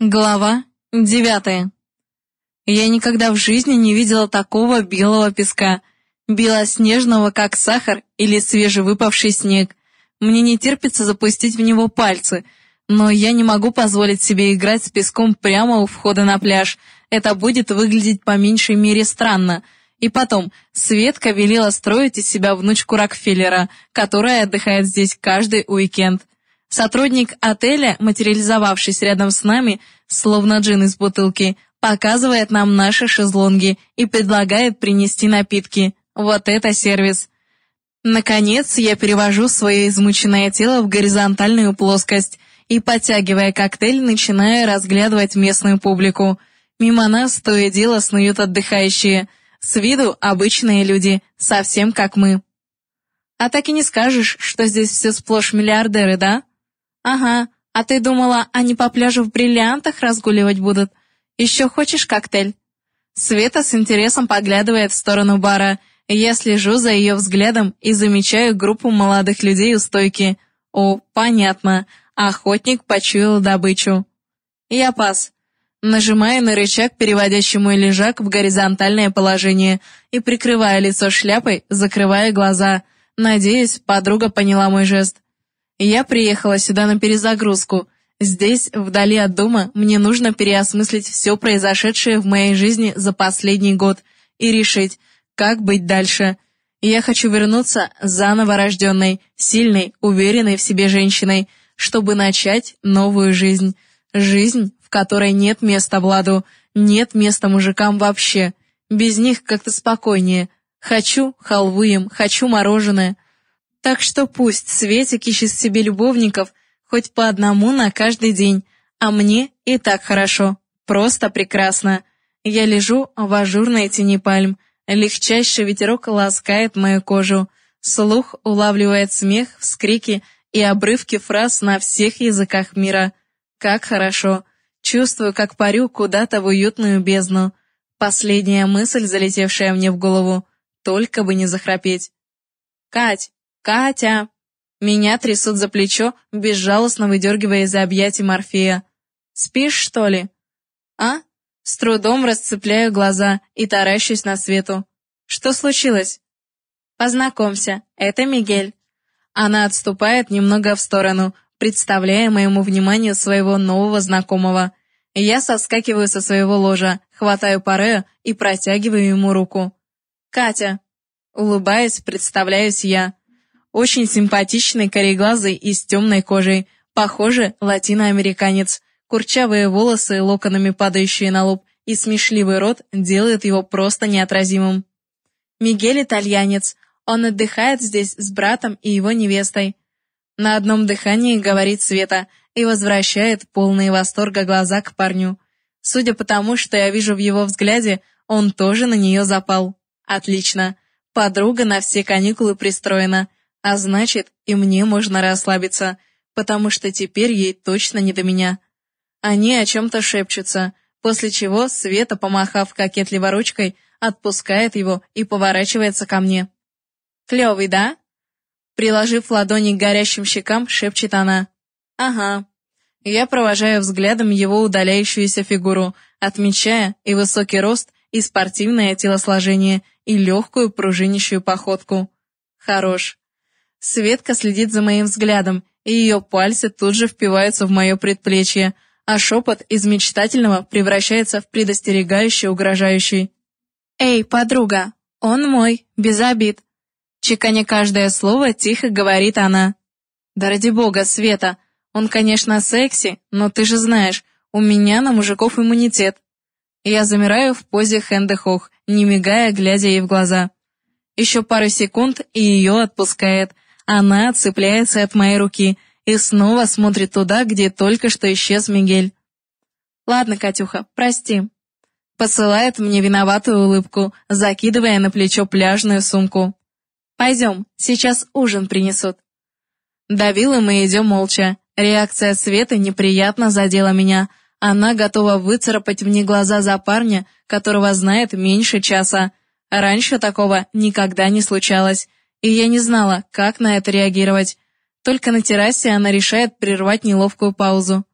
Глава девятая. Я никогда в жизни не видела такого белого песка, белоснежного, как сахар или свежевыпавший снег. Мне не терпится запустить в него пальцы, но я не могу позволить себе играть с песком прямо у входа на пляж. Это будет выглядеть по меньшей мере странно. И потом, Светка велела строить из себя внучку Рокфеллера, которая отдыхает здесь каждый уикенд. Сотрудник отеля, материализовавшись рядом с нами, словно джин из бутылки, показывает нам наши шезлонги и предлагает принести напитки. Вот это сервис. Наконец, я перевожу свое измученное тело в горизонтальную плоскость и, подтягивая коктейль, начинаю разглядывать местную публику. Мимо нас то и дело снуют отдыхающие. С виду обычные люди, совсем как мы. А так и не скажешь, что здесь все сплошь миллиардеры, да? «Ага, а ты думала, они по пляжу в бриллиантах разгуливать будут? Еще хочешь коктейль?» Света с интересом поглядывает в сторону бара. Я слежу за ее взглядом и замечаю группу молодых людей у стойки. О, понятно. Охотник почуял добычу. Я пас. Нажимаю на рычаг, переводящий мой лежак в горизонтальное положение, и, прикрывая лицо шляпой, закрывая глаза. Надеюсь, подруга поняла мой жест. Я приехала сюда на перезагрузку. Здесь, вдали от дома, мне нужно переосмыслить все произошедшее в моей жизни за последний год и решить, как быть дальше. Я хочу вернуться заново рожденной, сильной, уверенной в себе женщиной, чтобы начать новую жизнь. Жизнь, в которой нет места Владу, нет места мужикам вообще. Без них как-то спокойнее. Хочу халву им, хочу мороженое. Так что пусть Светик ищет себе любовников хоть по одному на каждый день, а мне и так хорошо, просто прекрасно. Я лежу в ажурной тени пальм, легчайший ветерок ласкает мою кожу, слух улавливает смех, вскрики и обрывки фраз на всех языках мира. Как хорошо. Чувствую, как парю куда-то в уютную бездну. Последняя мысль, залетевшая мне в голову. Только бы не захрапеть. «Кать, «Катя!» Меня трясут за плечо, безжалостно выдергивая из объятий Морфея. «Спишь, что ли?» «А?» С трудом расцепляю глаза и таращусь на свету. «Что случилось?» «Познакомься, это Мигель». Она отступает немного в сторону, представляя моему вниманию своего нового знакомого. Я соскакиваю со своего ложа, хватаю Парео и протягиваю ему руку. «Катя!» Улыбаясь, представляюсь я. Очень симпатичный, кореглазый и с темной кожей. Похоже, латиноамериканец. Курчавые волосы, локонами падающие на лоб, и смешливый рот делают его просто неотразимым. Мигель итальянец. Он отдыхает здесь с братом и его невестой. На одном дыхании говорит Света и возвращает полные восторга глаза к парню. Судя по тому, что я вижу в его взгляде, он тоже на нее запал. Отлично. Подруга на все каникулы пристроена. А значит, и мне можно расслабиться, потому что теперь ей точно не до меня. Они о чем-то шепчутся, после чего Света, помахав кокетливо ручкой, отпускает его и поворачивается ко мне. «Клевый, да?» Приложив ладони к горящим щекам, шепчет она. «Ага». Я провожаю взглядом его удаляющуюся фигуру, отмечая и высокий рост, и спортивное телосложение, и легкую пружинищую походку. Хорош. Светка следит за моим взглядом, и ее пальцы тут же впиваются в мое предплечье, а шепот из мечтательного превращается в предостерегающий, угрожающий. «Эй, подруга, он мой, без обид!» Чеканя каждое слово, тихо говорит она. «Да ради бога, Света, он, конечно, секси, но ты же знаешь, у меня на мужиков иммунитет». Я замираю в позе хэнде-хох, не мигая, глядя ей в глаза. Еще пару секунд, и ее отпускает — она цепляется от моей руки и снова смотрит туда, где только что исчез Мигель. «Ладно, Катюха, прости». Посылает мне виноватую улыбку, закидывая на плечо пляжную сумку. «Пойдем, сейчас ужин принесут». До виллы мы идем молча. Реакция Светы неприятно задела меня. Она готова выцарапать мне глаза за парня, которого знает меньше часа. Раньше такого никогда не случалось и я не знала, как на это реагировать. Только на террасе она решает прервать неловкую паузу.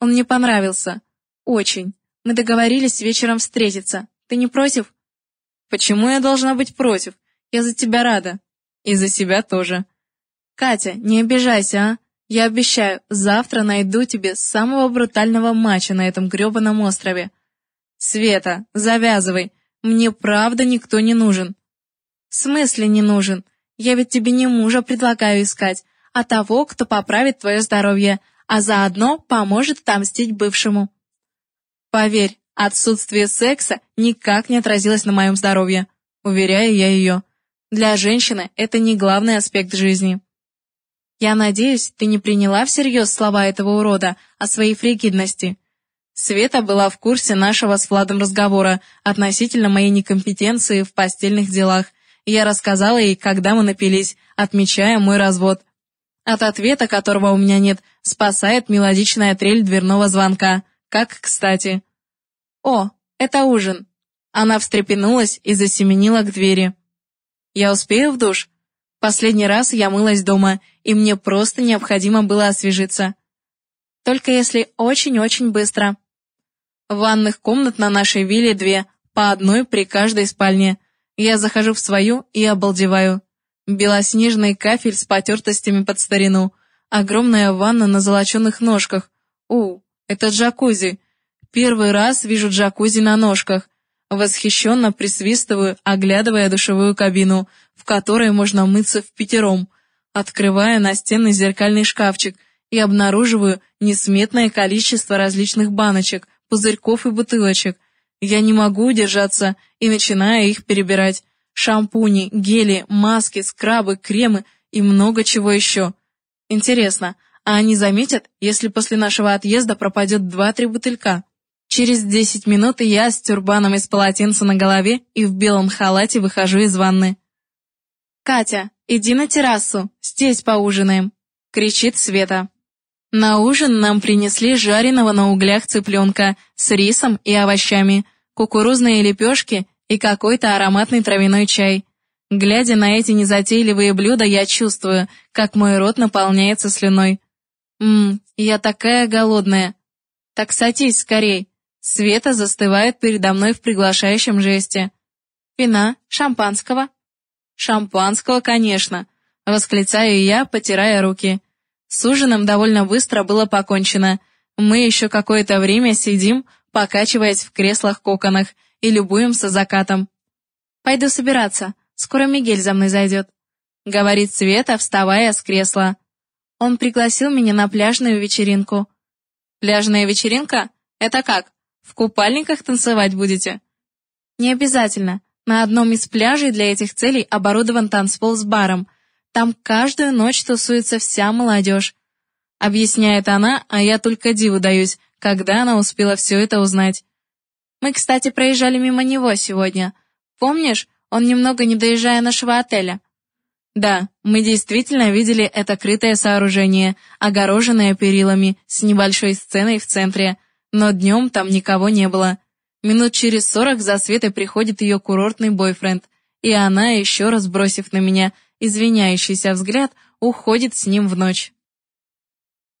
Он мне понравился. Очень. Мы договорились вечером встретиться. Ты не против? Почему я должна быть против? Я за тебя рада. И за себя тоже. Катя, не обижайся, а? Я обещаю, завтра найду тебе самого брутального мача на этом грёбаном острове. Света, завязывай. Мне правда никто не нужен. В смысле не нужен? Я ведь тебе не мужа предлагаю искать, а того, кто поправит твое здоровье, а заодно поможет отомстить бывшему. Поверь, отсутствие секса никак не отразилось на моем здоровье, уверяю я ее. Для женщины это не главный аспект жизни. Я надеюсь, ты не приняла всерьез слова этого урода о своей фригидности. Света была в курсе нашего с Владом разговора относительно моей некомпетенции в постельных делах, я рассказала ей, когда мы напились, отмечая мой развод. От ответа, которого у меня нет, спасает мелодичная трель дверного звонка. Как кстати. «О, это ужин!» Она встрепенулась и засеменила к двери. «Я успею в душ?» Последний раз я мылась дома, и мне просто необходимо было освежиться. Только если очень-очень быстро. Ванных комнат на нашей вилле две, по одной при каждой спальне. Я захожу в свою и обалдеваю. Белоснежный кафель с потертостями под старину, огромная ванна на золоченных ножках. У, это джакузи. Первый раз вижу джакузи на ножках. Восхищенно присвистываю, оглядывая душевую кабину, в которой можно мыться в пятером, открывая настенный зеркальный шкафчик и обнаруживаю несметное количество различных баночек, пузырьков и бутылочек. Я не могу удержаться и начинаю их перебирать. Шампуни, гели, маски, скрабы, кремы и много чего еще. Интересно, а они заметят, если после нашего отъезда пропадет два-три бутылька? Через десять минут я с тюрбаном из полотенца на голове и в белом халате выхожу из ванны. «Катя, иди на террасу, здесь поужинаем!» — кричит Света. На ужин нам принесли жареного на углях цыпленка с рисом и овощами, кукурузные лепешки и какой-то ароматный травяной чай. Глядя на эти незатейливые блюда, я чувствую, как мой рот наполняется слюной. Ммм, я такая голодная. Так садись скорей, Света застывает передо мной в приглашающем жесте. «Вина? Шампанского?» «Шампанского, конечно», — восклицаю я, потирая руки. С ужином довольно быстро было покончено. Мы еще какое-то время сидим, покачиваясь в креслах-коконах, и любуемся закатом. «Пойду собираться, скоро Мигель за мной зайдет», — говорит Света, вставая с кресла. Он пригласил меня на пляжную вечеринку. «Пляжная вечеринка? Это как?» В купальниках танцевать будете?» «Не обязательно. На одном из пляжей для этих целей оборудован танцпол с баром. Там каждую ночь тусуется вся молодежь», — объясняет она, а я только диву даюсь, когда она успела все это узнать. «Мы, кстати, проезжали мимо него сегодня. Помнишь, он немного не доезжая нашего отеля?» Да, мы действительно видели это крытое сооружение, огороженное перилами, с небольшой сценой в центре — но днем там никого не было. Минут через сорок за Светой приходит ее курортный бойфренд, и она, еще раз бросив на меня извиняющийся взгляд, уходит с ним в ночь.